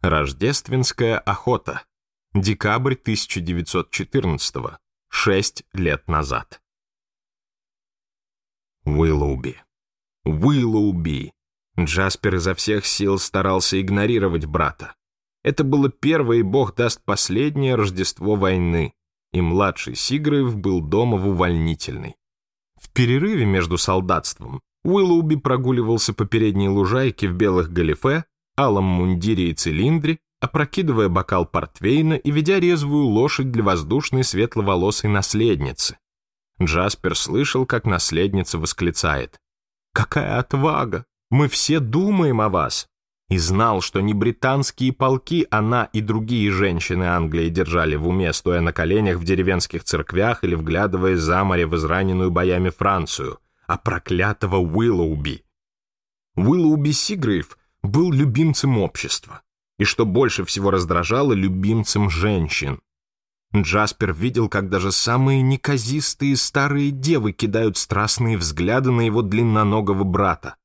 Рождественская охота. Декабрь 1914 -го. Шесть лет назад. Уиллоуби. Уиллоуби. Джаспер изо всех сил старался игнорировать брата. Это было первое и, бог даст, последнее Рождество войны, и младший Сигрыев был дома в увольнительной. В перерыве между солдатством Уиллоуби прогуливался по передней лужайке в белых галифе алом мундире и цилиндре, опрокидывая бокал портвейна и ведя резвую лошадь для воздушной светловолосой наследницы. Джаспер слышал, как наследница восклицает. «Какая отвага! Мы все думаем о вас!» И знал, что не британские полки она и другие женщины Англии держали в уме, стоя на коленях в деревенских церквях или вглядывая за море в израненную боями Францию, а проклятого Уиллоуби. Уиллоуби Сигрейв был любимцем общества и, что больше всего раздражало, любимцем женщин. Джаспер видел, как даже самые неказистые старые девы кидают страстные взгляды на его длинноногого брата.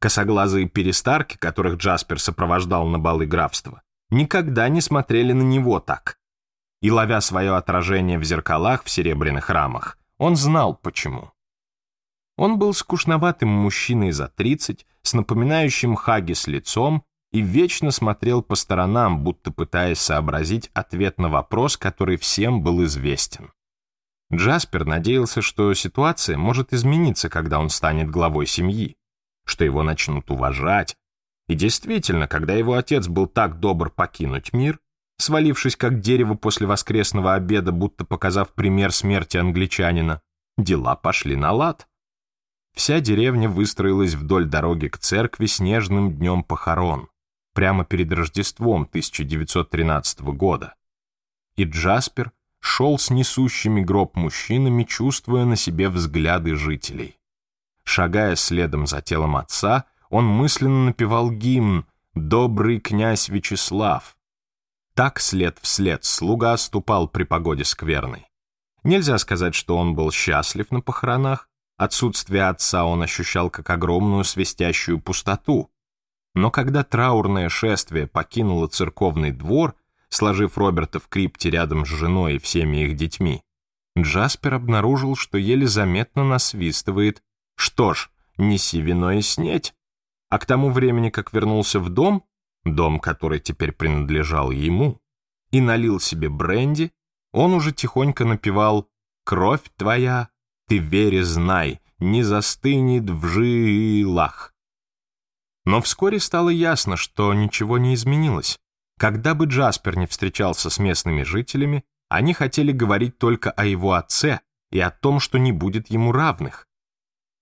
Косоглазые перестарки, которых Джаспер сопровождал на балы графства, никогда не смотрели на него так. И ловя свое отражение в зеркалах в серебряных рамах, он знал почему. Он был скучноватым мужчиной за 30, с напоминающим Хагис лицом и вечно смотрел по сторонам, будто пытаясь сообразить ответ на вопрос, который всем был известен. Джаспер надеялся, что ситуация может измениться, когда он станет главой семьи, что его начнут уважать. И действительно, когда его отец был так добр покинуть мир, свалившись как дерево после воскресного обеда, будто показав пример смерти англичанина, дела пошли на лад. Вся деревня выстроилась вдоль дороги к церкви снежным днем похорон, прямо перед Рождеством 1913 года. И Джаспер шел с несущими гроб мужчинами, чувствуя на себе взгляды жителей. Шагая следом за телом отца, он мысленно напевал гимн «Добрый князь Вячеслав». Так след вслед слуга ступал при погоде скверной. Нельзя сказать, что он был счастлив на похоронах, Отсутствие отца он ощущал как огромную свистящую пустоту. Но когда траурное шествие покинуло церковный двор, сложив Роберта в крипте рядом с женой и всеми их детьми, Джаспер обнаружил, что еле заметно насвистывает «Что ж, неси вино и снеть». А к тому времени, как вернулся в дом, дом, который теперь принадлежал ему, и налил себе бренди, он уже тихонько напевал «Кровь твоя, ты вере знай, не застынет в жилах. Но вскоре стало ясно, что ничего не изменилось. Когда бы Джаспер не встречался с местными жителями, они хотели говорить только о его отце и о том, что не будет ему равных.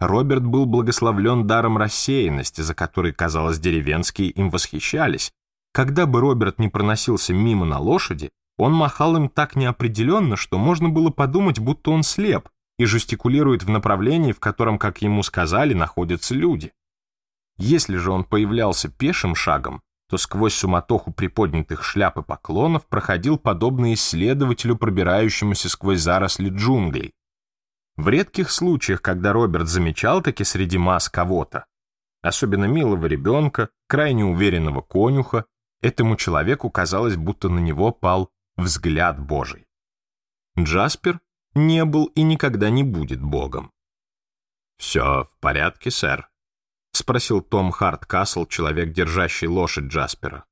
Роберт был благословлен даром рассеянности, за который, казалось, деревенские им восхищались. Когда бы Роберт не проносился мимо на лошади, он махал им так неопределенно, что можно было подумать, будто он слеп, и жестикулирует в направлении, в котором, как ему сказали, находятся люди. Если же он появлялся пешим шагом, то сквозь суматоху приподнятых шляп и поклонов проходил подобно исследователю, пробирающемуся сквозь заросли джунглей. В редких случаях, когда Роберт замечал таки среди масс кого-то, особенно милого ребенка, крайне уверенного конюха, этому человеку казалось, будто на него пал взгляд Божий. Джаспер не был и никогда не будет богом. «Все в порядке, сэр?» — спросил Том Харткасл, человек, держащий лошадь Джаспера.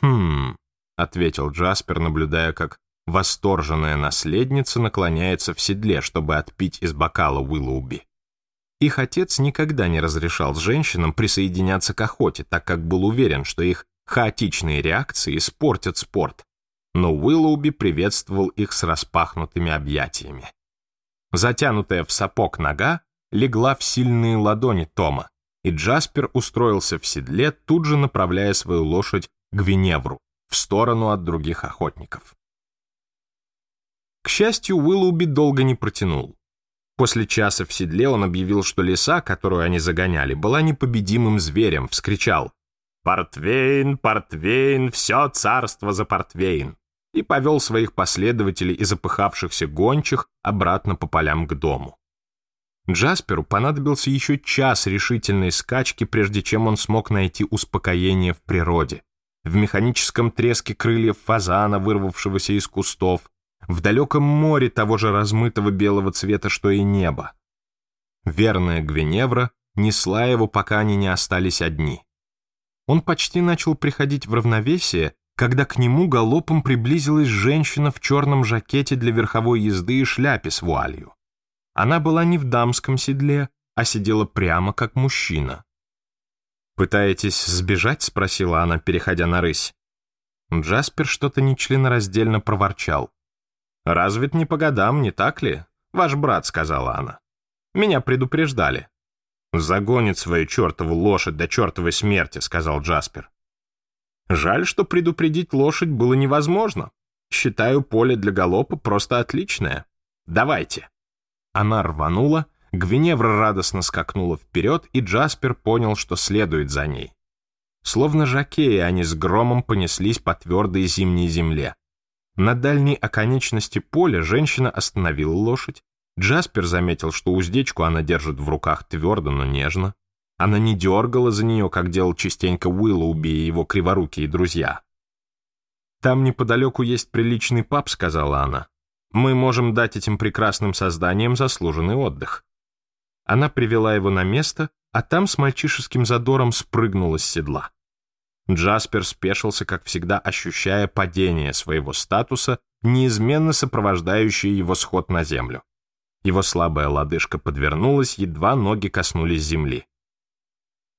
«Хм...» — ответил Джаспер, наблюдая, как восторженная наследница наклоняется в седле, чтобы отпить из бокала Уиллоуби. Их отец никогда не разрешал женщинам присоединяться к охоте, так как был уверен, что их хаотичные реакции испортят спорт но Уиллоуби приветствовал их с распахнутыми объятиями. Затянутая в сапог нога легла в сильные ладони Тома, и Джаспер устроился в седле, тут же направляя свою лошадь к Веневру, в сторону от других охотников. К счастью, Уиллоуби долго не протянул. После часа в седле он объявил, что лиса, которую они загоняли, была непобедимым зверем, вскричал «Портвейн, портвейн, все царство за портвейн!» и повел своих последователей и запыхавшихся гончих обратно по полям к дому. Джасперу понадобился еще час решительной скачки, прежде чем он смог найти успокоение в природе. В механическом треске крыльев фазана, вырвавшегося из кустов, в далеком море того же размытого белого цвета, что и небо. Верная Гвиневра несла его, пока они не остались одни. Он почти начал приходить в равновесие, когда к нему галопом приблизилась женщина в черном жакете для верховой езды и шляпе с вуалью. Она была не в дамском седле, а сидела прямо как мужчина. «Пытаетесь сбежать?» — спросила она, переходя на рысь. Джаспер что-то нечленораздельно проворчал. «Разве не по годам, не так ли? Ваш брат», — сказала она. «Меня предупреждали». «Загонит свою чертову лошадь до чертовой смерти», — сказал Джаспер. Жаль, что предупредить лошадь было невозможно. Считаю, поле для галопа просто отличное. Давайте. Она рванула, Гвиневра радостно скакнула вперед, и Джаспер понял, что следует за ней. Словно жакеи они с громом понеслись по твердой зимней земле. На дальней оконечности поля женщина остановила лошадь. Джаспер заметил, что уздечку она держит в руках твердо, но нежно. Она не дергала за нее, как делал частенько Уиллоуби и его криворукие друзья. «Там неподалеку есть приличный паб», — сказала она. «Мы можем дать этим прекрасным созданиям заслуженный отдых». Она привела его на место, а там с мальчишеским задором спрыгнула с седла. Джаспер спешился, как всегда, ощущая падение своего статуса, неизменно сопровождающее его сход на землю. Его слабая лодыжка подвернулась, едва ноги коснулись земли.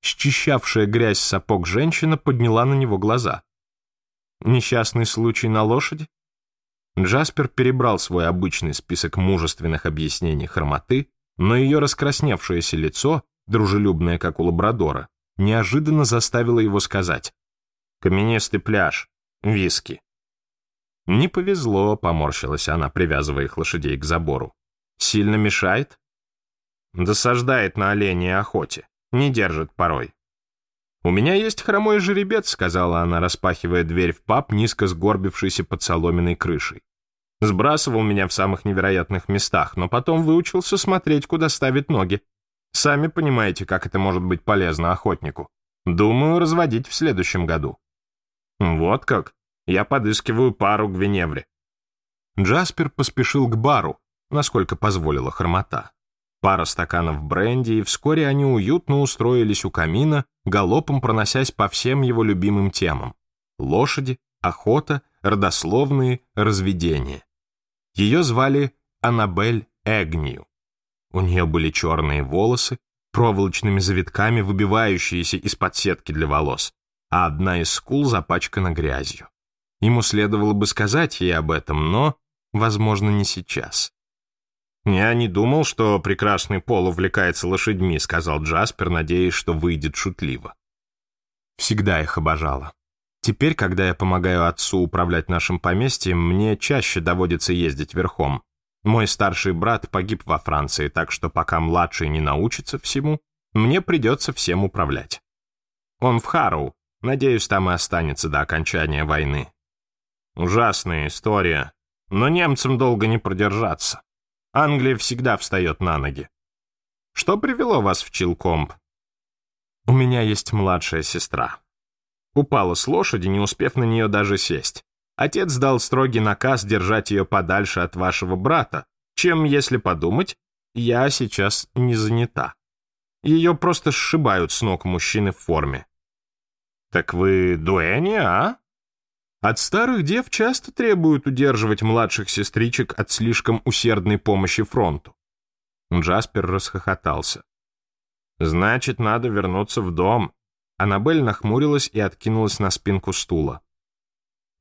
Счищавшая грязь сапог женщина подняла на него глаза. Несчастный случай на лошади? Джаспер перебрал свой обычный список мужественных объяснений хромоты, но ее раскрасневшееся лицо, дружелюбное, как у лабрадора, неожиданно заставило его сказать «Каменистый пляж, виски». «Не повезло», — поморщилась она, привязывая их лошадей к забору. «Сильно мешает?» «Досаждает на оленей охоте», не держит порой. «У меня есть хромой жеребец», — сказала она, распахивая дверь в паб, низко сгорбившийся под соломенной крышей. Сбрасывал меня в самых невероятных местах, но потом выучился смотреть, куда ставит ноги. Сами понимаете, как это может быть полезно охотнику. Думаю, разводить в следующем году. Вот как. Я подыскиваю пару гвиневре. Джаспер поспешил к бару, насколько позволила хромота. Пара стаканов бренди, и вскоре они уютно устроились у камина, галопом проносясь по всем его любимым темам. Лошади, охота, родословные, разведения. Ее звали Аннабель Эгнию. У нее были черные волосы, проволочными завитками, выбивающиеся из-под сетки для волос, а одна из скул запачкана грязью. Ему следовало бы сказать ей об этом, но, возможно, не сейчас. «Я не думал, что прекрасный Пол увлекается лошадьми», — сказал Джаспер, надеясь, что выйдет шутливо. «Всегда их обожала. Теперь, когда я помогаю отцу управлять нашим поместьем, мне чаще доводится ездить верхом. Мой старший брат погиб во Франции, так что пока младший не научится всему, мне придется всем управлять. Он в Харроу. Надеюсь, там и останется до окончания войны. Ужасная история, но немцам долго не продержаться. Англия всегда встает на ноги. Что привело вас в Чилкомб? У меня есть младшая сестра. Упала с лошади, не успев на нее даже сесть. Отец дал строгий наказ держать ее подальше от вашего брата, чем, если подумать, я сейчас не занята. Ее просто сшибают с ног мужчины в форме. Так вы дуэни, а? От старых дев часто требуют удерживать младших сестричек от слишком усердной помощи фронту. Джаспер расхохотался. «Значит, надо вернуться в дом». Аннабель нахмурилась и откинулась на спинку стула.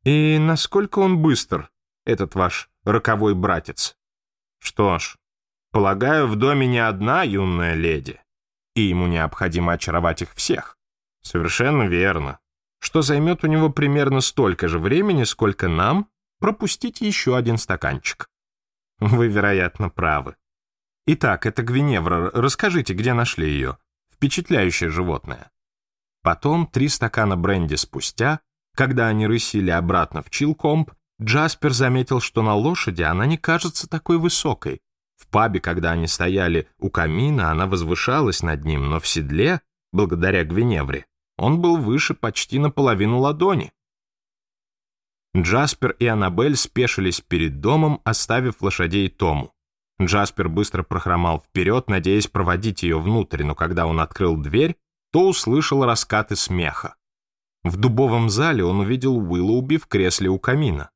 «И насколько он быстр, этот ваш роковой братец?» «Что ж, полагаю, в доме не одна юная леди, и ему необходимо очаровать их всех». «Совершенно верно», что займет у него примерно столько же времени, сколько нам пропустить еще один стаканчик. Вы, вероятно, правы. Итак, это Гвиневра. Расскажите, где нашли ее. Впечатляющее животное. Потом, три стакана бренди спустя, когда они рысили обратно в Чилкомп, Джаспер заметил, что на лошади она не кажется такой высокой. В пабе, когда они стояли у камина, она возвышалась над ним, но в седле, благодаря Гвиневре, он был выше почти наполовину ладони. Джаспер и Аннабель спешились перед домом, оставив лошадей Тому. Джаспер быстро прохромал вперед, надеясь проводить ее внутрь, но когда он открыл дверь, то услышал раскаты смеха. В дубовом зале он увидел Уиллоуби в кресле у камина.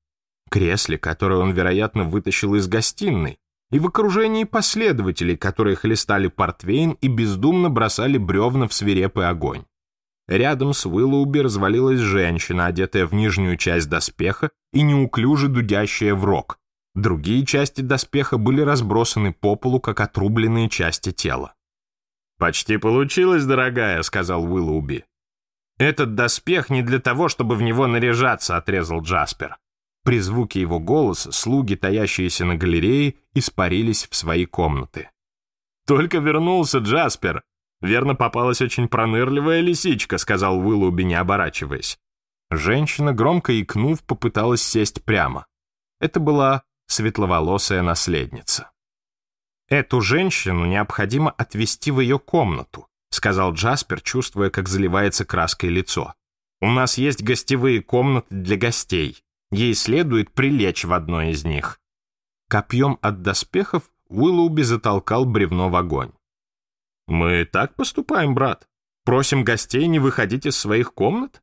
Кресле, которое он, вероятно, вытащил из гостиной, и в окружении последователей, которые хлестали портвейн и бездумно бросали бревна в свирепый огонь. Рядом с Уиллоуби развалилась женщина, одетая в нижнюю часть доспеха и неуклюже дудящая в рог. Другие части доспеха были разбросаны по полу, как отрубленные части тела. «Почти получилось, дорогая», — сказал Уиллоуби. «Этот доспех не для того, чтобы в него наряжаться», — отрезал Джаспер. При звуке его голоса слуги, таящиеся на галерее, испарились в свои комнаты. «Только вернулся Джаспер», Верно, попалась очень пронырливая лисичка», — сказал Уиллуби, не оборачиваясь. Женщина, громко икнув, попыталась сесть прямо. Это была светловолосая наследница. «Эту женщину необходимо отвезти в ее комнату», — сказал Джаспер, чувствуя, как заливается краской лицо. «У нас есть гостевые комнаты для гостей. Ей следует прилечь в одной из них». Копьем от доспехов Уиллоуби затолкал бревно в огонь. Мы так поступаем, брат. Просим гостей не выходить из своих комнат?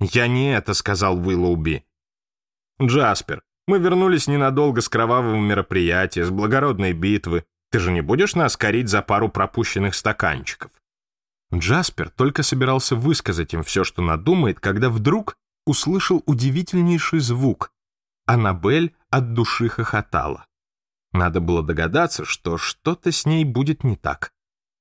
Я не это сказал Уиллоуби. Джаспер, мы вернулись ненадолго с кровавого мероприятия, с благородной битвы. Ты же не будешь нас корить за пару пропущенных стаканчиков? Джаспер только собирался высказать им все, что надумает, когда вдруг услышал удивительнейший звук. Аннабель от души хохотала. Надо было догадаться, что что-то с ней будет не так.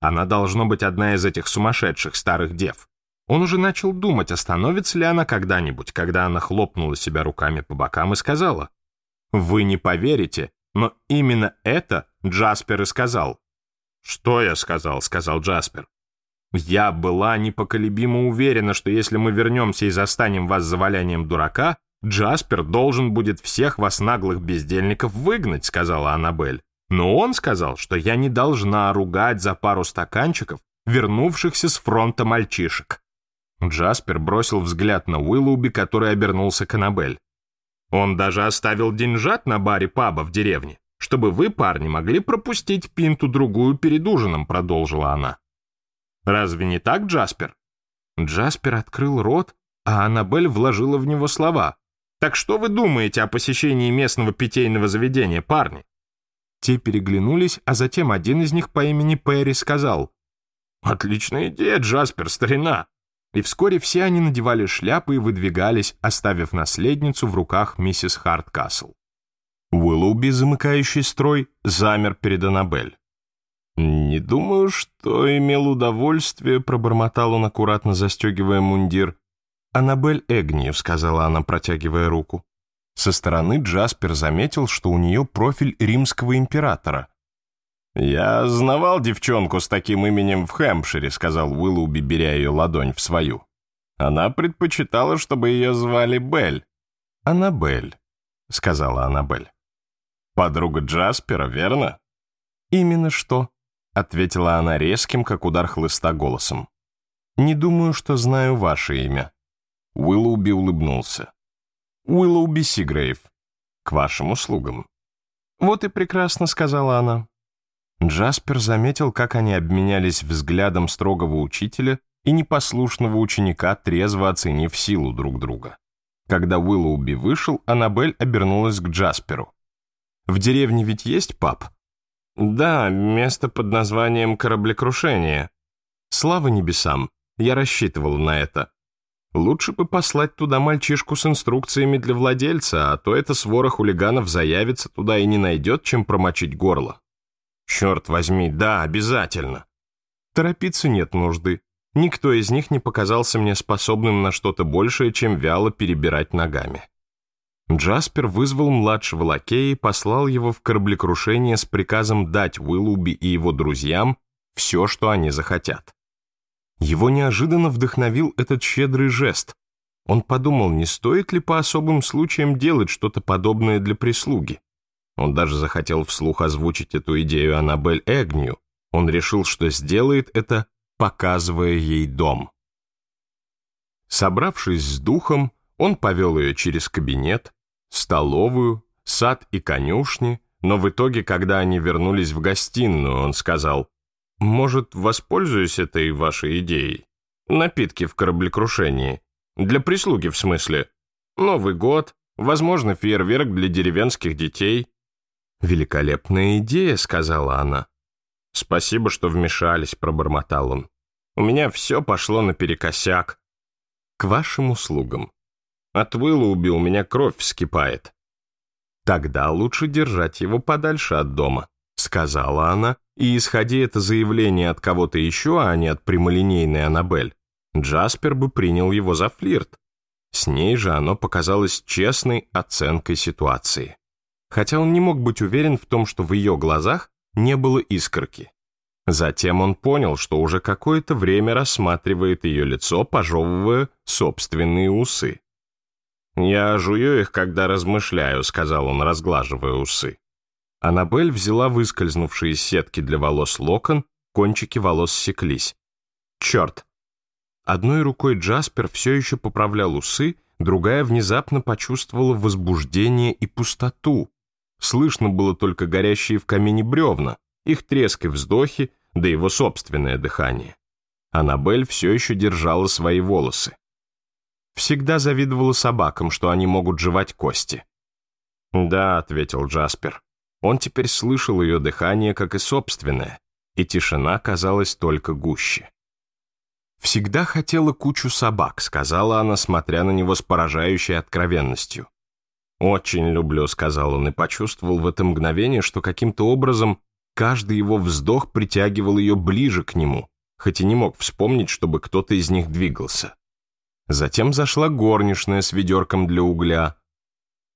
Она должно быть одна из этих сумасшедших старых дев. Он уже начал думать, остановится ли она когда-нибудь, когда она хлопнула себя руками по бокам и сказала. «Вы не поверите, но именно это Джаспер и сказал». «Что я сказал?» — сказал Джаспер. «Я была непоколебимо уверена, что если мы вернемся и застанем вас завалянием дурака, Джаспер должен будет всех вас наглых бездельников выгнать», — сказала Аннабель. Но он сказал, что я не должна ругать за пару стаканчиков вернувшихся с фронта мальчишек. Джаспер бросил взгляд на Уиллуби, который обернулся к Аннабель. Он даже оставил деньжат на баре паба в деревне, чтобы вы, парни, могли пропустить пинту-другую перед ужином, продолжила она. Разве не так, Джаспер? Джаспер открыл рот, а Аннабель вложила в него слова. «Так что вы думаете о посещении местного питейного заведения, парни?» Те переглянулись, а затем один из них по имени Перри сказал «Отличная идея, Джаспер, старина!» И вскоре все они надевали шляпы и выдвигались, оставив наследницу в руках миссис Харткасл. Уиллоуби, замыкающий строй, замер перед Аннабель. «Не думаю, что имел удовольствие», — пробормотал он, аккуратно застегивая мундир. «Аннабель Эгнию», — сказала она, протягивая руку. Со стороны Джаспер заметил, что у нее профиль римского императора. «Я знавал девчонку с таким именем в Хэмпшире», — сказал Уиллуби, беря ее ладонь в свою. «Она предпочитала, чтобы ее звали Белль». «Аннабель», — сказала Аннабель. «Подруга Джаспера, верно?» «Именно что», — ответила она резким, как удар хлыста голосом. «Не думаю, что знаю ваше имя». Уиллуби улыбнулся. Уиллоу Бисигрейв. К вашим услугам». «Вот и прекрасно», — сказала она. Джаспер заметил, как они обменялись взглядом строгого учителя и непослушного ученика, трезво оценив силу друг друга. Когда Уиллоуби вышел, Аннабель обернулась к Джасперу. «В деревне ведь есть паб?» «Да, место под названием «Кораблекрушение». Слава небесам, я рассчитывал на это. Лучше бы послать туда мальчишку с инструкциями для владельца, а то это свора хулиганов заявится туда и не найдет, чем промочить горло. Черт возьми, да, обязательно. Торопиться нет нужды. Никто из них не показался мне способным на что-то большее, чем вяло перебирать ногами. Джаспер вызвал младшего лакея и послал его в кораблекрушение с приказом дать Уиллуби и его друзьям все, что они захотят. Его неожиданно вдохновил этот щедрый жест. Он подумал, не стоит ли по особым случаям делать что-то подобное для прислуги. Он даже захотел вслух озвучить эту идею Аннабель Эгню. Он решил, что сделает это, показывая ей дом. Собравшись с духом, он повел ее через кабинет, столовую, сад и конюшни, но в итоге, когда они вернулись в гостиную, он сказал, может, воспользуюсь этой вашей идеей? Напитки в кораблекрушении. Для прислуги, в смысле. Новый год, возможно, фейерверк для деревенских детей. Великолепная идея, сказала она. Спасибо, что вмешались, пробормотал он. У меня все пошло наперекосяк. К вашим услугам. От выла убил, меня кровь вскипает. Тогда лучше держать его подальше от дома, сказала она, и исходя это заявление от кого-то еще, а не от прямолинейной Аннабель, Джаспер бы принял его за флирт. С ней же оно показалось честной оценкой ситуации. Хотя он не мог быть уверен в том, что в ее глазах не было искорки. Затем он понял, что уже какое-то время рассматривает ее лицо, пожевывая собственные усы. «Я жую их, когда размышляю», — сказал он, разглаживая усы. Анабель взяла выскользнувшие сетки для волос локон, кончики волос секлись. Черт! Одной рукой Джаспер все еще поправлял усы, другая внезапно почувствовала возбуждение и пустоту. Слышно было только горящие в камине бревна, их треск и вздохи, да его собственное дыхание. Анабель все еще держала свои волосы. Всегда завидовала собакам, что они могут жевать кости. «Да», — ответил Джаспер, он теперь слышал ее дыхание, как и собственное, и тишина казалась только гуще. «Всегда хотела кучу собак», — сказала она, смотря на него с поражающей откровенностью. «Очень люблю», — сказал он и почувствовал в это мгновение, что каким-то образом каждый его вздох притягивал ее ближе к нему, хоть и не мог вспомнить, чтобы кто-то из них двигался. Затем зашла горничная с ведерком для угля.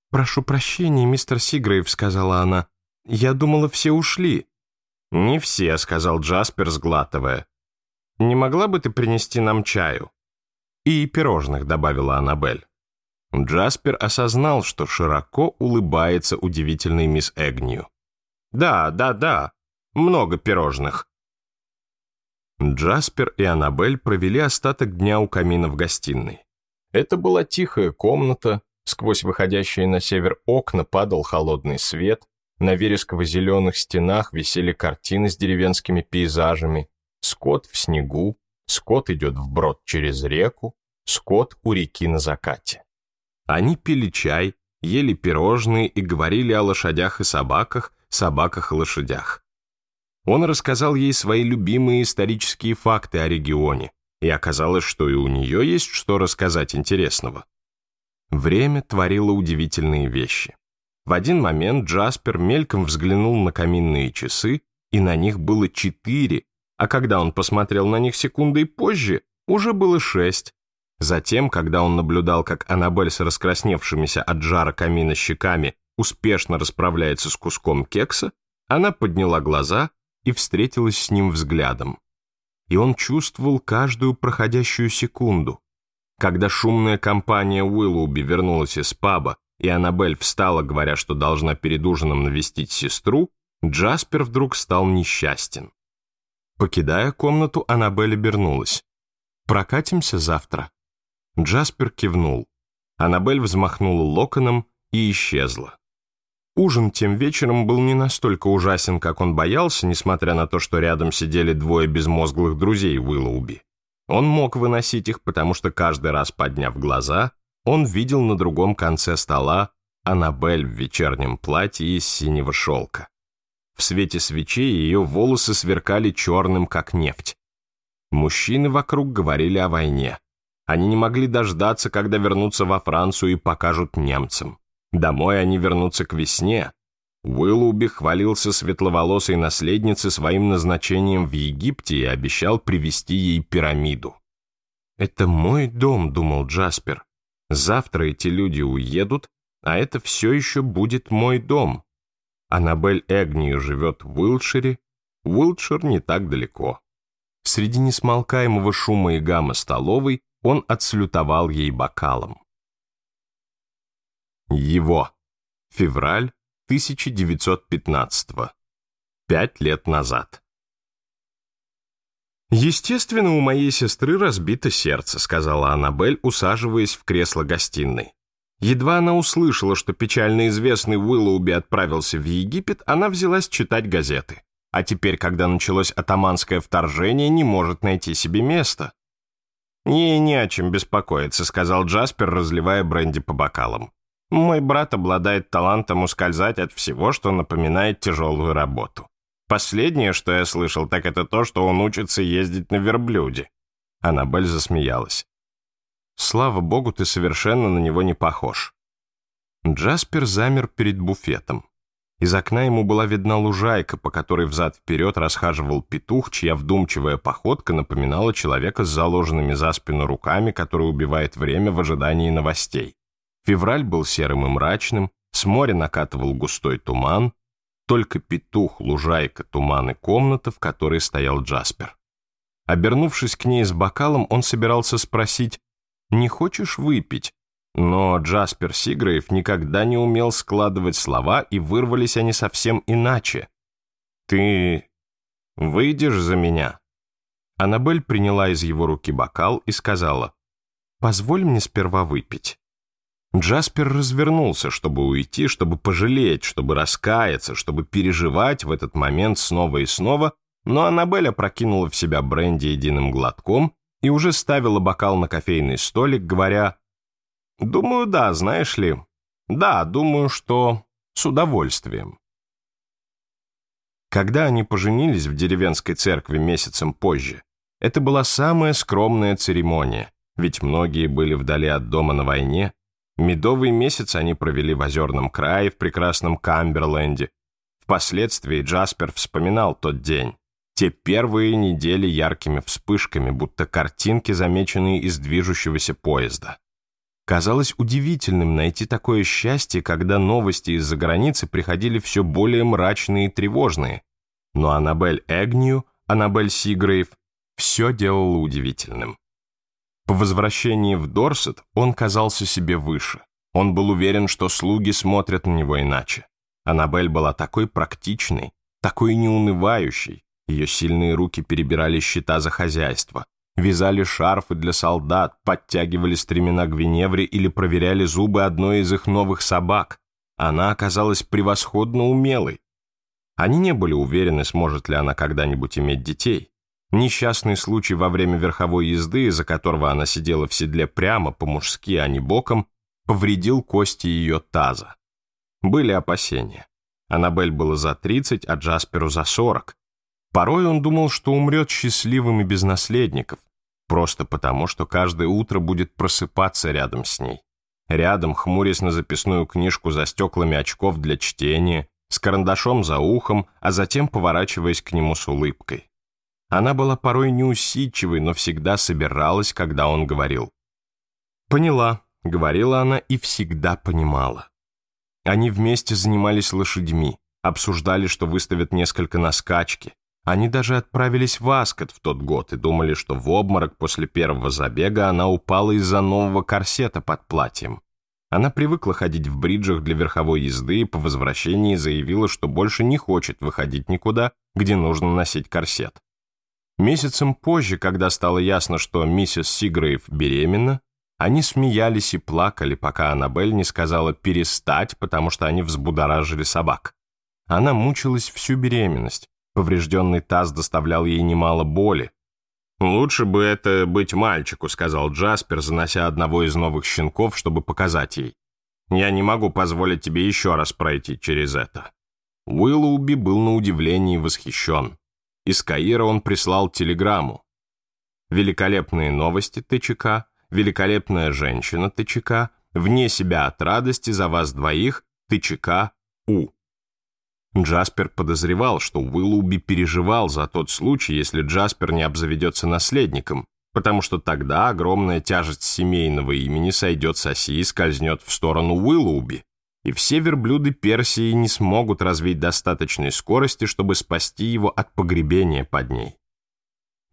«Прошу прощения, мистер Сигрейв», — сказала она, я думала, все ушли». «Не все», — сказал Джаспер, сглатывая. «Не могла бы ты принести нам чаю?» «И пирожных», — добавила Аннабель. Джаспер осознал, что широко улыбается удивительной мисс Эгнию. «Да, да, да, много пирожных». Джаспер и Аннабель провели остаток дня у камина в гостиной. Это была тихая комната, сквозь выходящие на север окна падал холодный свет, на вересково-зеленых стенах висели картины с деревенскими пейзажами. Скот в снегу, скот идет вброд через реку, скот у реки на закате. Они пили чай, ели пирожные и говорили о лошадях и собаках, собаках и лошадях. Он рассказал ей свои любимые исторические факты о регионе, и оказалось, что и у нее есть что рассказать интересного. Время творило удивительные вещи. В один момент Джаспер мельком взглянул на каминные часы, и на них было четыре, а когда он посмотрел на них секундой позже, уже было шесть. Затем, когда он наблюдал, как Аннабель с раскрасневшимися от жара камина щеками успешно расправляется с куском кекса, она подняла глаза и встретилась с ним взглядом. И он чувствовал каждую проходящую секунду. Когда шумная компания Уиллоуби вернулась из паба и Аннабель встала, говоря, что должна перед ужином навестить сестру, Джаспер вдруг стал несчастен. Покидая комнату, Аннабель обернулась. «Прокатимся завтра». Джаспер кивнул. Аннабель взмахнула локоном и исчезла. Ужин тем вечером был не настолько ужасен, как он боялся, несмотря на то, что рядом сидели двое безмозглых друзей Уиллоуби. Он мог выносить их, потому что каждый раз, подняв глаза, он видел на другом конце стола Аннабель в вечернем платье из синего шелка. В свете свечей ее волосы сверкали черным, как нефть. Мужчины вокруг говорили о войне. Они не могли дождаться, когда вернутся во Францию и покажут немцам. Домой они вернутся к весне. Уиллуби хвалился светловолосой наследнице своим назначением в Египте и обещал привести ей пирамиду. «Это мой дом», — думал Джаспер. Завтра эти люди уедут, а это все еще будет мой дом. Аннабель Эгни живет в Уилтшире. Уилтшир не так далеко. Среди несмолкаемого шума и гамма столовой он отслютовал ей бокалом. Его. Февраль 1915. Пять лет назад. «Естественно, у моей сестры разбито сердце», — сказала Анабель, усаживаясь в кресло гостиной. Едва она услышала, что печально известный Уиллоуби отправился в Египет, она взялась читать газеты. А теперь, когда началось атаманское вторжение, не может найти себе места. «Ей не о чем беспокоиться», — сказал Джаспер, разливая бренди по бокалам. «Мой брат обладает талантом ускользать от всего, что напоминает тяжелую работу. Последнее, что я слышал, так это то, что он учится ездить на верблюде». Анабель засмеялась. «Слава богу, ты совершенно на него не похож». Джаспер замер перед буфетом. Из окна ему была видна лужайка, по которой взад-вперед расхаживал петух, чья вдумчивая походка напоминала человека с заложенными за спину руками, который убивает время в ожидании новостей. Февраль был серым и мрачным, с моря накатывал густой туман, только петух, лужайка, туман и комната, в которой стоял Джаспер. Обернувшись к ней с бокалом, он собирался спросить, «Не хочешь выпить?» Но Джаспер Сиграев никогда не умел складывать слова, и вырвались они совсем иначе. «Ты выйдешь за меня?» Аннабель приняла из его руки бокал и сказала, «Позволь мне сперва выпить». Джаспер развернулся, чтобы уйти, чтобы пожалеть, чтобы раскаяться, чтобы переживать в этот момент снова и снова, но Аннабель опрокинула в себя бренди единым глотком и уже ставила бокал на кофейный столик, говоря, «Думаю, да, знаешь ли, да, думаю, что с удовольствием». Когда они поженились в деревенской церкви месяцем позже, это была самая скромная церемония, ведь многие были вдали от дома на войне, Медовый месяц они провели в Озерном крае в прекрасном Камберленде. Впоследствии Джаспер вспоминал тот день. Те первые недели яркими вспышками, будто картинки, замеченные из движущегося поезда. Казалось удивительным найти такое счастье, когда новости из-за границы приходили все более мрачные и тревожные. Но Аннабель Эгнию, Аннабель Сигрейв, все делала удивительным. По возвращении в Дорсет он казался себе выше. Он был уверен, что слуги смотрят на него иначе. Аннабель была такой практичной, такой неунывающей. Ее сильные руки перебирали счета за хозяйство, вязали шарфы для солдат, подтягивали стремена к Веневре или проверяли зубы одной из их новых собак. Она оказалась превосходно умелой. Они не были уверены, сможет ли она когда-нибудь иметь детей. Несчастный случай во время верховой езды, из-за которого она сидела в седле прямо по-мужски, а не боком, повредил кости ее таза. Были опасения. Аннабель было за 30, а Джасперу за 40. Порой он думал, что умрет счастливым и без наследников, просто потому, что каждое утро будет просыпаться рядом с ней. Рядом, хмурясь на записную книжку за стеклами очков для чтения, с карандашом за ухом, а затем поворачиваясь к нему с улыбкой. Она была порой неусидчивой, но всегда собиралась, когда он говорил. «Поняла», — говорила она и всегда понимала. Они вместе занимались лошадьми, обсуждали, что выставят несколько на скачки. Они даже отправились в Аскот в тот год и думали, что в обморок после первого забега она упала из-за нового корсета под платьем. Она привыкла ходить в бриджах для верховой езды и по возвращении заявила, что больше не хочет выходить никуда, где нужно носить корсет. Месяцем позже, когда стало ясно, что миссис Сигрейв беременна, они смеялись и плакали, пока Аннабель не сказала перестать, потому что они взбудоражили собак. Она мучилась всю беременность. Поврежденный таз доставлял ей немало боли. «Лучше бы это быть мальчику», — сказал Джаспер, занося одного из новых щенков, чтобы показать ей. «Я не могу позволить тебе еще раз пройти через это». Уиллоуби был на удивление восхищен. Из Каира он прислал телеграмму. Великолепные новости ТЧК, великолепная женщина ТЧК, вне себя от радости за вас двоих ТЧК У. Джаспер подозревал, что Уиллуби переживал за тот случай, если Джаспер не обзаведется наследником, потому что тогда огромная тяжесть семейного имени сойдет с оси и скользнет в сторону Уиллуби и все верблюды Персии не смогут развить достаточной скорости, чтобы спасти его от погребения под ней.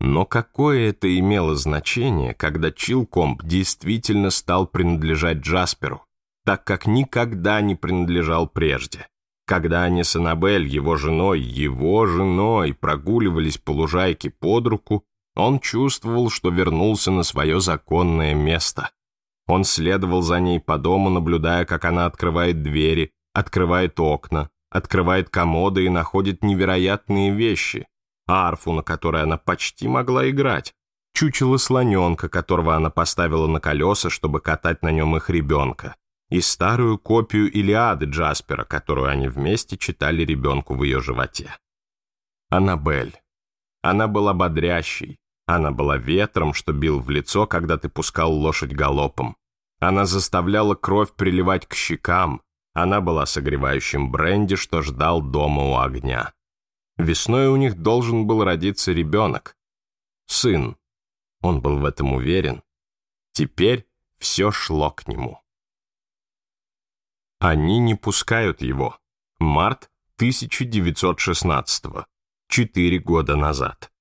Но какое это имело значение, когда Чилкомп действительно стал принадлежать Джасперу, так как никогда не принадлежал прежде? Когда они с Аннабель, его женой, его женой прогуливались по лужайке под руку, он чувствовал, что вернулся на свое законное место. Он следовал за ней по дому, наблюдая, как она открывает двери, открывает окна, открывает комоды и находит невероятные вещи. Арфу, на которой она почти могла играть. Чучело слоненка, которого она поставила на колеса, чтобы катать на нем их ребенка. И старую копию Илиады Джаспера, которую они вместе читали ребенку в ее животе. Аннабель. Она была бодрящей, она была ветром, что бил в лицо, когда ты пускал лошадь галопом. Она заставляла кровь приливать к щекам. Она была согревающим бренди, что ждал дома у огня. Весной у них должен был родиться ребенок. Сын. Он был в этом уверен. Теперь все шло к нему. Они не пускают его. Март 1916. Четыре года назад.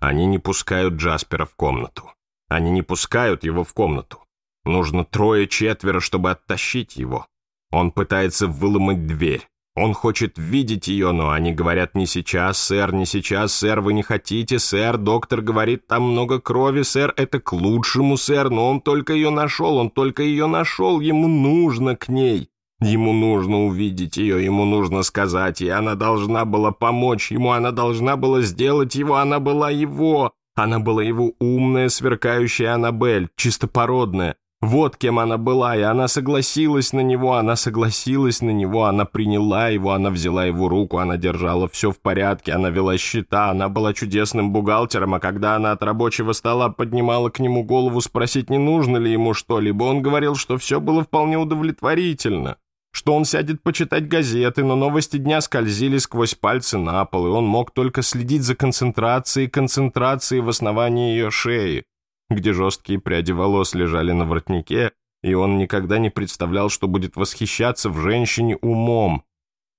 Они не пускают Джаспера в комнату. Они не пускают его в комнату. Нужно трое-четверо, чтобы оттащить его. Он пытается выломать дверь. Он хочет видеть ее, но они говорят «не сейчас, сэр, не сейчас, сэр, вы не хотите, сэр, доктор говорит, там много крови, сэр, это к лучшему, сэр, но он только ее нашел, он только ее нашел, ему нужно к ней». Ему нужно увидеть ее, ему нужно сказать и Она должна была помочь ему, она должна была сделать его, она была его. Она была его умная, сверкающая Аннабель, чистопородная. Вот кем она была, и она согласилась на него, она согласилась на него, она приняла его, она взяла его руку, она держала все в порядке, она вела счета, она была чудесным бухгалтером, а когда она от рабочего стола поднимала к нему голову спросить, не нужно ли ему что-либо, он говорил, что все было вполне удовлетворительно что он сядет почитать газеты, но новости дня скользили сквозь пальцы на пол, и он мог только следить за концентрацией концентрации в основании ее шеи, где жесткие пряди волос лежали на воротнике, и он никогда не представлял, что будет восхищаться в женщине умом.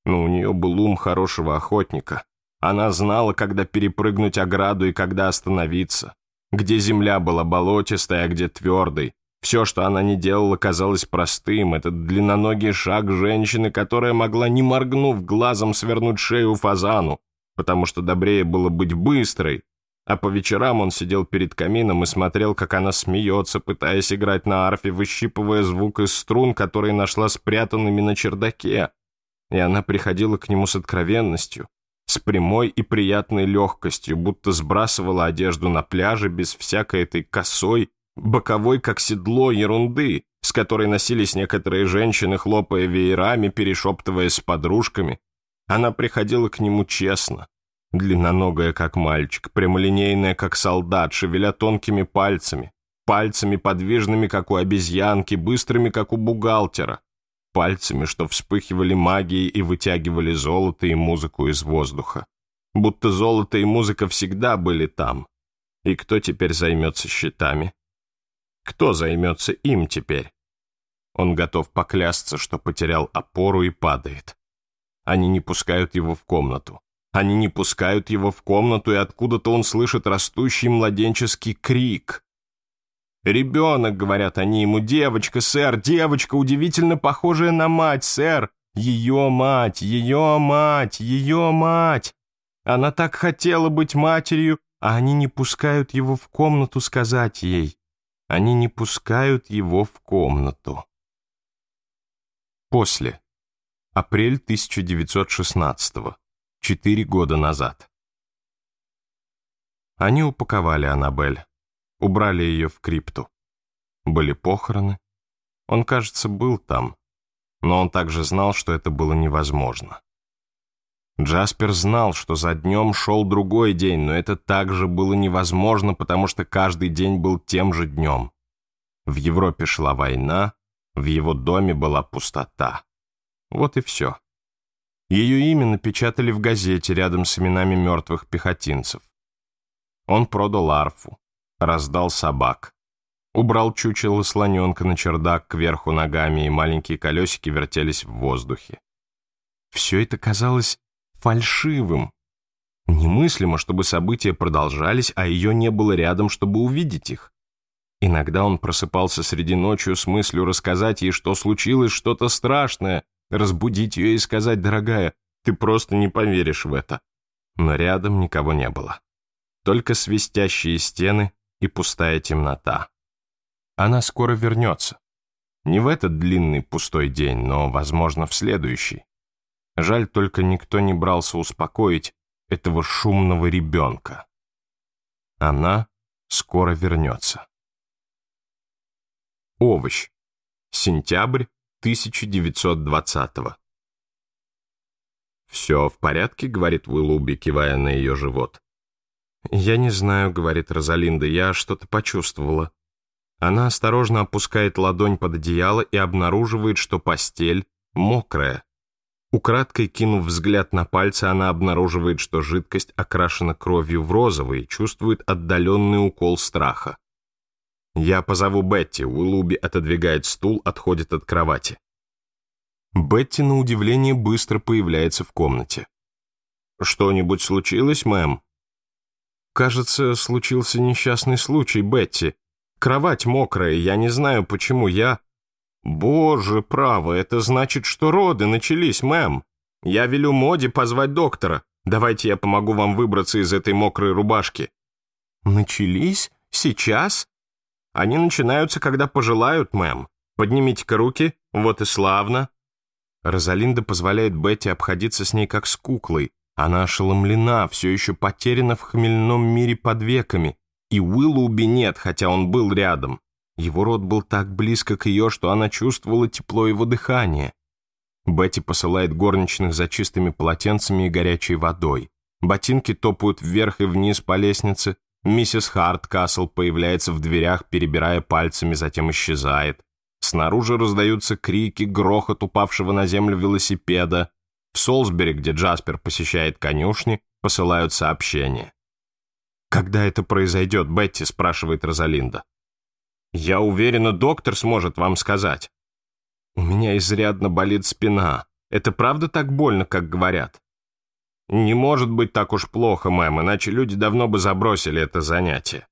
Но у нее был ум хорошего охотника. Она знала, когда перепрыгнуть ограду и когда остановиться. Где земля была болотистая, а где твердой. Все, что она не делала, казалось простым. Этот длинноногий шаг женщины, которая могла, не моргнув глазом, свернуть шею фазану, потому что добрее было быть быстрой. А по вечерам он сидел перед камином и смотрел, как она смеется, пытаясь играть на арфе, выщипывая звук из струн, которые нашла спрятанными на чердаке. И она приходила к нему с откровенностью, с прямой и приятной легкостью, будто сбрасывала одежду на пляже без всякой этой косой, боковой, как седло, ерунды, с которой носились некоторые женщины, хлопая веерами, перешептываясь с подружками. Она приходила к нему честно. Длинноногая, как мальчик, прямолинейная, как солдат, шевеля тонкими пальцами. Пальцами, подвижными, как у обезьянки, быстрыми, как у бухгалтера. Пальцами, что вспыхивали магией и вытягивали золото и музыку из воздуха. Будто золото и музыка всегда были там. И кто теперь займется счетами? Кто займется им теперь? Он готов поклясться, что потерял опору и падает. Они не пускают его в комнату. Они не пускают его в комнату, и откуда-то он слышит растущий младенческий крик. «Ребенок», — говорят они ему, — «девочка, сэр, девочка, удивительно похожая на мать, сэр, ее мать, ее мать, ее мать». Она так хотела быть матерью, а они не пускают его в комнату сказать ей. Они не пускают его в комнату. После. Апрель 1916 Четыре года назад. Они упаковали Аннабель, убрали ее в крипту. Были похороны. Он, кажется, был там, но он также знал, что это было невозможно. Джаспер знал, что за днем шел другой день, но это также было невозможно, потому что каждый день был тем же днем. В Европе шла война, в его доме была пустота. Вот и все. Ее имя напечатали в газете рядом с именами мертвых пехотинцев. Он продал арфу, раздал собак, убрал чучело слоненка на чердак кверху ногами, и маленькие колесики вертелись в воздухе. Все это казалось фальшивым. Немыслимо, чтобы события продолжались, а ее не было рядом, чтобы увидеть их. Иногда он просыпался среди ночью с мыслью рассказать ей, что случилось что-то страшное, разбудить ее и сказать, дорогая, ты просто не поверишь в это. Но рядом никого не было. Только свистящие стены и пустая темнота. Она скоро вернется. Не в этот длинный пустой день, но, возможно, в следующий. Жаль, только никто не брался успокоить этого шумного ребенка. Она скоро вернется. Овощ. Сентябрь 1920 -го. «Все в порядке?» — говорит Уиллуби, кивая на ее живот. «Я не знаю», — говорит Розалинда, — «я что-то почувствовала». Она осторожно опускает ладонь под одеяло и обнаруживает, что постель мокрая. Украдкой кинув взгляд на пальцы, она обнаруживает, что жидкость окрашена кровью в розовый и чувствует отдаленный укол страха. «Я позову Бетти», — Уиллуби отодвигает стул, отходит от кровати. Бетти, на удивление, быстро появляется в комнате. «Что-нибудь случилось, мэм?» «Кажется, случился несчастный случай, Бетти. Кровать мокрая, я не знаю, почему я...» Боже право, это значит, что роды начались, мэм. Я велю Моди позвать доктора. Давайте я помогу вам выбраться из этой мокрой рубашки. Начались? Сейчас? Они начинаются, когда пожелают, мэм. Поднимите-ка руки, вот и славно. Розалинда позволяет Бетти обходиться с ней как с куклой. Она ошеломлена, все еще потеряна в хмельном мире под веками. И Уиллоуби нет, хотя он был рядом. Его рот был так близко к ее, что она чувствовала тепло его дыхания. Бетти посылает горничных за чистыми полотенцами и горячей водой. Ботинки топают вверх и вниз по лестнице. Миссис Харткасл появляется в дверях, перебирая пальцами, затем исчезает. Снаружи раздаются крики, грохот упавшего на землю велосипеда. В Солсбери, где Джаспер посещает конюшни, посылают сообщение. «Когда это произойдет, Бетти?» – спрашивает Розалинда. Я уверена, доктор сможет вам сказать. У меня изрядно болит спина. Это правда так больно, как говорят? Не может быть так уж плохо, мэм, иначе люди давно бы забросили это занятие.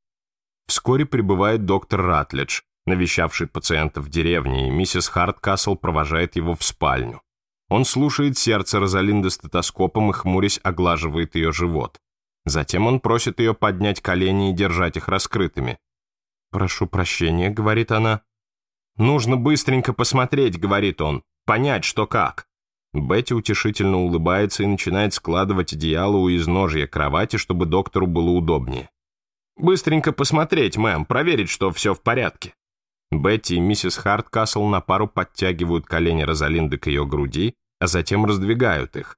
Вскоре прибывает доктор Ратлидж, навещавший пациента в деревне, и миссис Харткасл провожает его в спальню. Он слушает сердце Розалинды стетоскопом и, хмурясь, оглаживает ее живот. Затем он просит ее поднять колени и держать их раскрытыми. «Прошу прощения», — говорит она. «Нужно быстренько посмотреть», — говорит он, — «понять, что как». Бетти утешительно улыбается и начинает складывать одеяло у изножья кровати, чтобы доктору было удобнее. «Быстренько посмотреть, мэм, проверить, что все в порядке». Бетти и миссис Харткасл на пару подтягивают колени Розалинды к ее груди, а затем раздвигают их.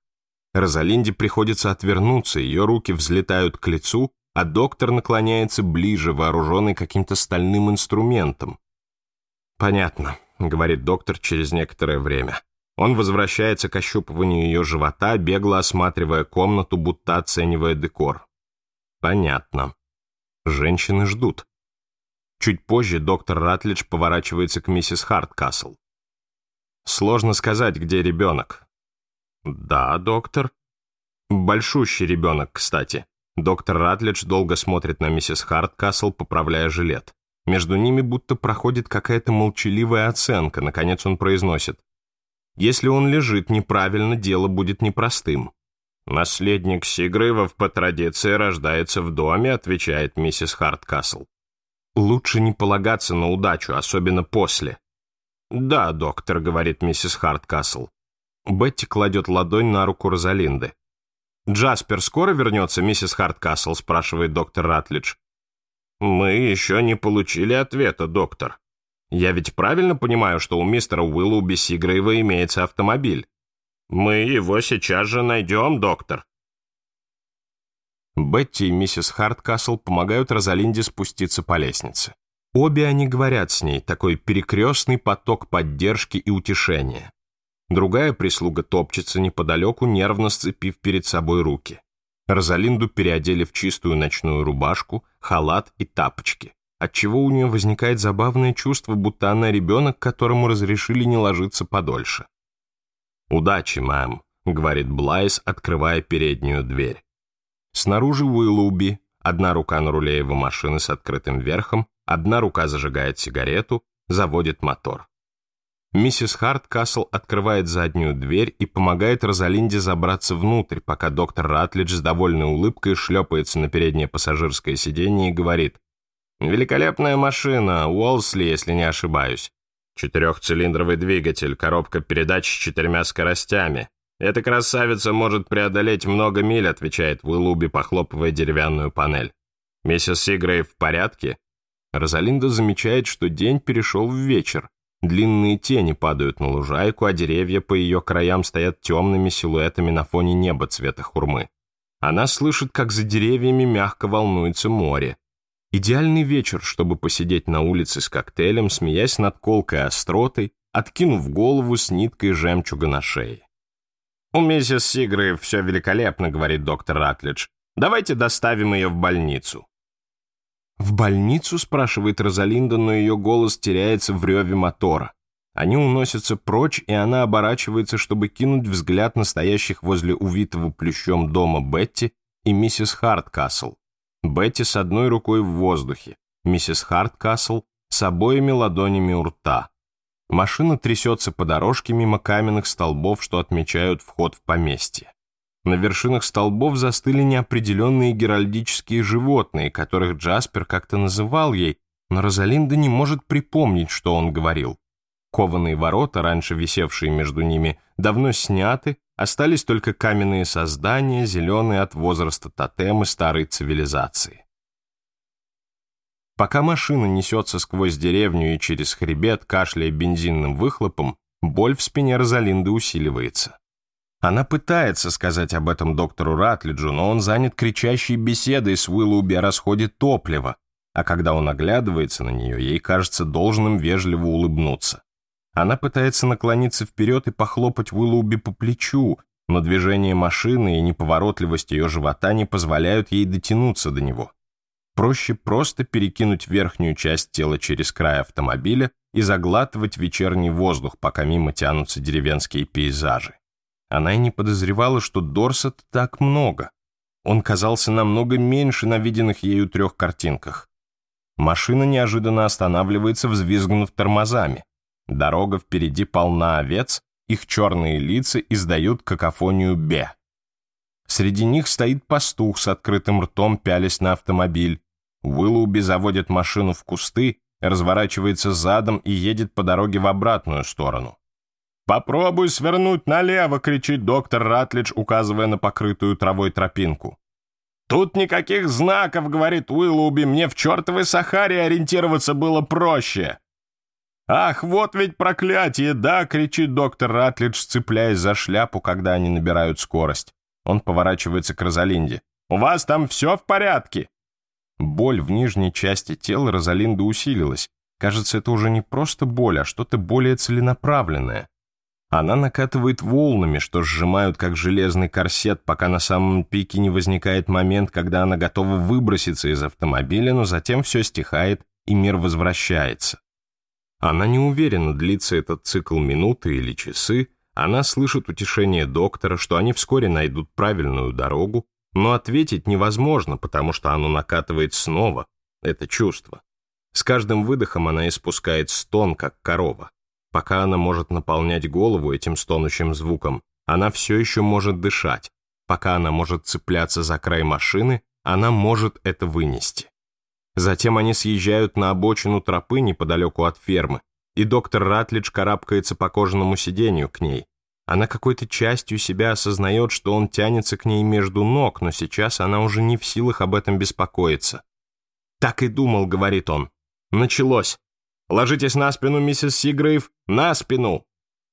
Розалинде приходится отвернуться, ее руки взлетают к лицу, а доктор наклоняется ближе, вооруженный каким-то стальным инструментом. «Понятно», — говорит доктор через некоторое время. Он возвращается к ощупыванию ее живота, бегло осматривая комнату, будто оценивая декор. «Понятно. Женщины ждут». Чуть позже доктор Ратлидж поворачивается к миссис Харткасл. «Сложно сказать, где ребенок». «Да, доктор». «Большущий ребенок, кстати». Доктор Ратлидж долго смотрит на миссис Харткасл, поправляя жилет. Между ними будто проходит какая-то молчаливая оценка, наконец он произносит. «Если он лежит неправильно, дело будет непростым». «Наследник Сигрывов по традиции рождается в доме», отвечает миссис Харткасл. «Лучше не полагаться на удачу, особенно после». «Да, доктор», — говорит миссис Харткасл. Бетти кладет ладонь на руку Розалинды. «Джаспер скоро вернется, миссис Харткасл?» – спрашивает доктор Ратлидж. «Мы еще не получили ответа, доктор. Я ведь правильно понимаю, что у мистера Уиллоуби Сиграева имеется автомобиль? Мы его сейчас же найдем, доктор». Бетти и миссис Харткасл помогают Розалинде спуститься по лестнице. Обе они говорят с ней, такой перекрестный поток поддержки и утешения. Другая прислуга топчется неподалеку, нервно сцепив перед собой руки. Розалинду переодели в чистую ночную рубашку, халат и тапочки, отчего у нее возникает забавное чувство, будто она ребенок, которому разрешили не ложиться подольше. «Удачи, мам, — говорит Блайс, открывая переднюю дверь. Снаружи Уиллуби, одна рука на руле его машины с открытым верхом, одна рука зажигает сигарету, заводит мотор. Миссис Харт Касл открывает заднюю дверь и помогает Розалинде забраться внутрь, пока доктор Ратлидж с довольной улыбкой шлепается на переднее пассажирское сиденье и говорит «Великолепная машина, Уолсли, если не ошибаюсь. Четырехцилиндровый двигатель, коробка передач с четырьмя скоростями. Эта красавица может преодолеть много миль», — отвечает Уиллуби, похлопывая деревянную панель. «Миссис Сигрей в порядке?» Розалинда замечает, что день перешел в вечер. Длинные тени падают на лужайку, а деревья по ее краям стоят темными силуэтами на фоне неба цвета хурмы. Она слышит, как за деревьями мягко волнуется море. Идеальный вечер, чтобы посидеть на улице с коктейлем, смеясь над колкой остротой, откинув голову с ниткой жемчуга на шее. «У миссис Сигры все великолепно», — говорит доктор Ратлидж. «Давайте доставим ее в больницу». «В больницу?» — спрашивает Розалинда, но ее голос теряется в реве мотора. Они уносятся прочь, и она оборачивается, чтобы кинуть взгляд настоящих возле увитого плющом дома Бетти и миссис Харткасл. Бетти с одной рукой в воздухе, миссис Харткасл с обоими ладонями у рта. Машина трясется по дорожке мимо каменных столбов, что отмечают вход в поместье. На вершинах столбов застыли неопределенные геральдические животные, которых Джаспер как-то называл ей, но Розалинда не может припомнить, что он говорил. Кованые ворота, раньше висевшие между ними, давно сняты, остались только каменные создания, зеленые от возраста тотемы старой цивилизации. Пока машина несется сквозь деревню и через хребет, кашляя бензинным выхлопом, боль в спине Розалинды усиливается. Она пытается сказать об этом доктору Ратлиджу, но он занят кричащей беседой с Уиллоуби о расходе топлива, а когда он оглядывается на нее, ей кажется должным вежливо улыбнуться. Она пытается наклониться вперед и похлопать Уиллоуби по плечу, но движение машины и неповоротливость ее живота не позволяют ей дотянуться до него. Проще просто перекинуть верхнюю часть тела через край автомобиля и заглатывать вечерний воздух, пока мимо тянутся деревенские пейзажи. Она и не подозревала, что Дорсет так много. Он казался намного меньше на виденных ею трех картинках. Машина неожиданно останавливается, взвизгнув тормозами. Дорога впереди полна овец, их черные лица издают какофонию «бе». Среди них стоит пастух с открытым ртом, пялись на автомобиль. Уиллоуби заводит машину в кусты, разворачивается задом и едет по дороге в обратную сторону. «Попробуй свернуть налево!» — кричит доктор Ратлидж, указывая на покрытую травой тропинку. «Тут никаких знаков!» — говорит Уиллуби. «Мне в чертовой Сахаре ориентироваться было проще!» «Ах, вот ведь проклятие, да!» — кричит доктор Ратлидж, цепляясь за шляпу, когда они набирают скорость. Он поворачивается к Розалинде. «У вас там все в порядке?» Боль в нижней части тела Розалинды усилилась. Кажется, это уже не просто боль, а что-то более целенаправленное. Она накатывает волнами, что сжимают как железный корсет, пока на самом пике не возникает момент, когда она готова выброситься из автомобиля, но затем все стихает и мир возвращается. Она не уверена, длится этот цикл минуты или часы, она слышит утешение доктора, что они вскоре найдут правильную дорогу, но ответить невозможно, потому что оно накатывает снова, это чувство. С каждым выдохом она испускает стон, как корова. Пока она может наполнять голову этим стонущим звуком, она все еще может дышать. Пока она может цепляться за край машины, она может это вынести. Затем они съезжают на обочину тропы неподалеку от фермы, и доктор Ратлидж карабкается по кожаному сиденью к ней. Она какой-то частью себя осознает, что он тянется к ней между ног, но сейчас она уже не в силах об этом беспокоиться. «Так и думал», — говорит он. «Началось. Ложитесь на спину, миссис Сигрейв, на спину!»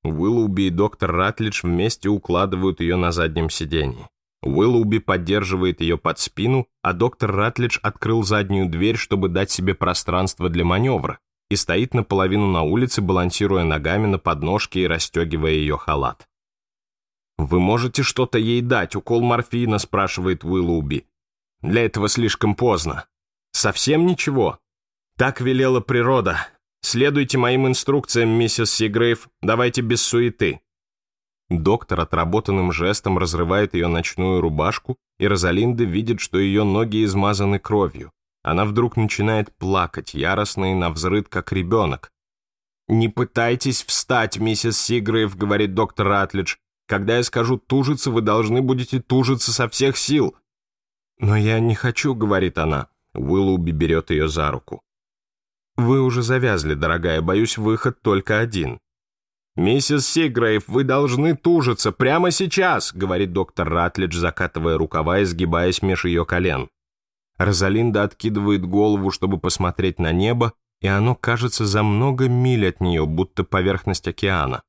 Уиллуби и доктор Ратлидж вместе укладывают ее на заднем сидении. Уиллуби поддерживает ее под спину, а доктор Ратлидж открыл заднюю дверь, чтобы дать себе пространство для маневра, и стоит наполовину на улице, балансируя ногами на подножке и расстегивая ее халат. «Вы можете что-то ей дать, укол морфина?» – спрашивает Уиллуби. «Для этого слишком поздно. Совсем ничего. Так велела природа», Следуйте моим инструкциям, миссис Сигрейв. Давайте без суеты». Доктор отработанным жестом разрывает ее ночную рубашку, и Розалинда видит, что ее ноги измазаны кровью. Она вдруг начинает плакать, яростно и навзрыд, как ребенок. «Не пытайтесь встать, миссис Сигрейв», — говорит доктор Ратлидж. «Когда я скажу тужиться, вы должны будете тужиться со всех сил». «Но я не хочу», — говорит она. Уиллоуби берет ее за руку. Вы уже завязли, дорогая, боюсь, выход только один. «Миссис Сигрейв, вы должны тужиться прямо сейчас!» — говорит доктор Ратлидж, закатывая рукава и сгибаясь меж ее колен. Розалинда откидывает голову, чтобы посмотреть на небо, и оно кажется за много миль от нее, будто поверхность океана.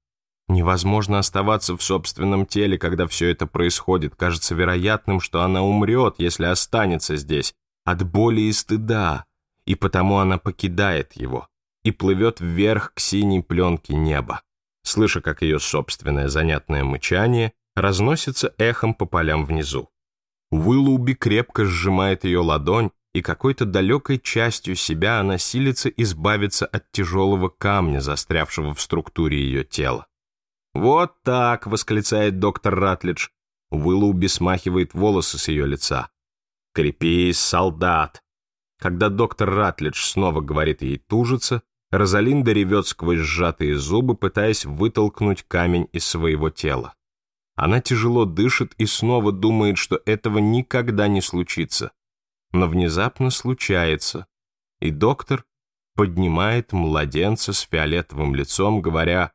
Невозможно оставаться в собственном теле, когда все это происходит. Кажется вероятным, что она умрет, если останется здесь, от боли и стыда и потому она покидает его и плывет вверх к синей пленке неба, слыша, как ее собственное занятное мычание разносится эхом по полям внизу. Уиллоуби крепко сжимает ее ладонь, и какой-то далекой частью себя она силится избавиться от тяжелого камня, застрявшего в структуре ее тела. «Вот так!» — восклицает доктор Ратлидж. Уиллоуби смахивает волосы с ее лица. «Крепись, солдат! Когда доктор Ратлидж снова говорит ей тужиться, Розалинда ревет сквозь сжатые зубы, пытаясь вытолкнуть камень из своего тела. Она тяжело дышит и снова думает, что этого никогда не случится. Но внезапно случается, и доктор поднимает младенца с фиолетовым лицом, говоря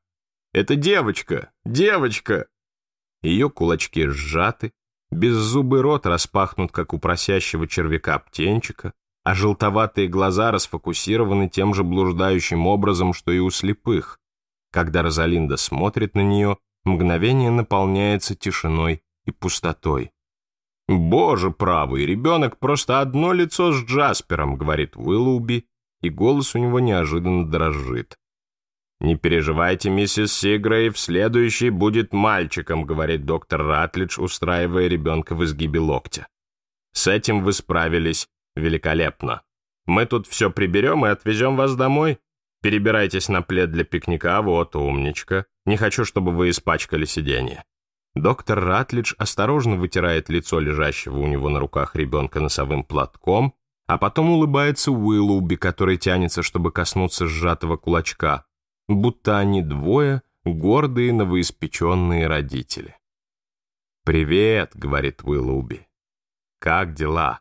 «Это девочка! Девочка!» Ее кулачки сжаты, беззубый рот распахнут, как у просящего червяка-птенчика, а желтоватые глаза расфокусированы тем же блуждающим образом, что и у слепых. Когда Розалинда смотрит на нее, мгновение наполняется тишиной и пустотой. «Боже правый, ребенок просто одно лицо с Джаспером», — говорит Уиллоуби, и голос у него неожиданно дрожит. «Не переживайте, миссис Сигрей, в следующий будет мальчиком», — говорит доктор Ратлидж, устраивая ребенка в изгибе локтя. «С этим вы справились. Великолепно. Мы тут все приберем и отвезем вас домой. Перебирайтесь на плед для пикника, вот умничка. Не хочу, чтобы вы испачкали сиденье. Доктор Ратлидж осторожно вытирает лицо лежащего у него на руках ребенка носовым платком, а потом улыбается Уиллуби, который тянется, чтобы коснуться сжатого кулачка, будто они двое гордые новоиспеченные родители. «Привет», — говорит Уиллуби. «Как дела?»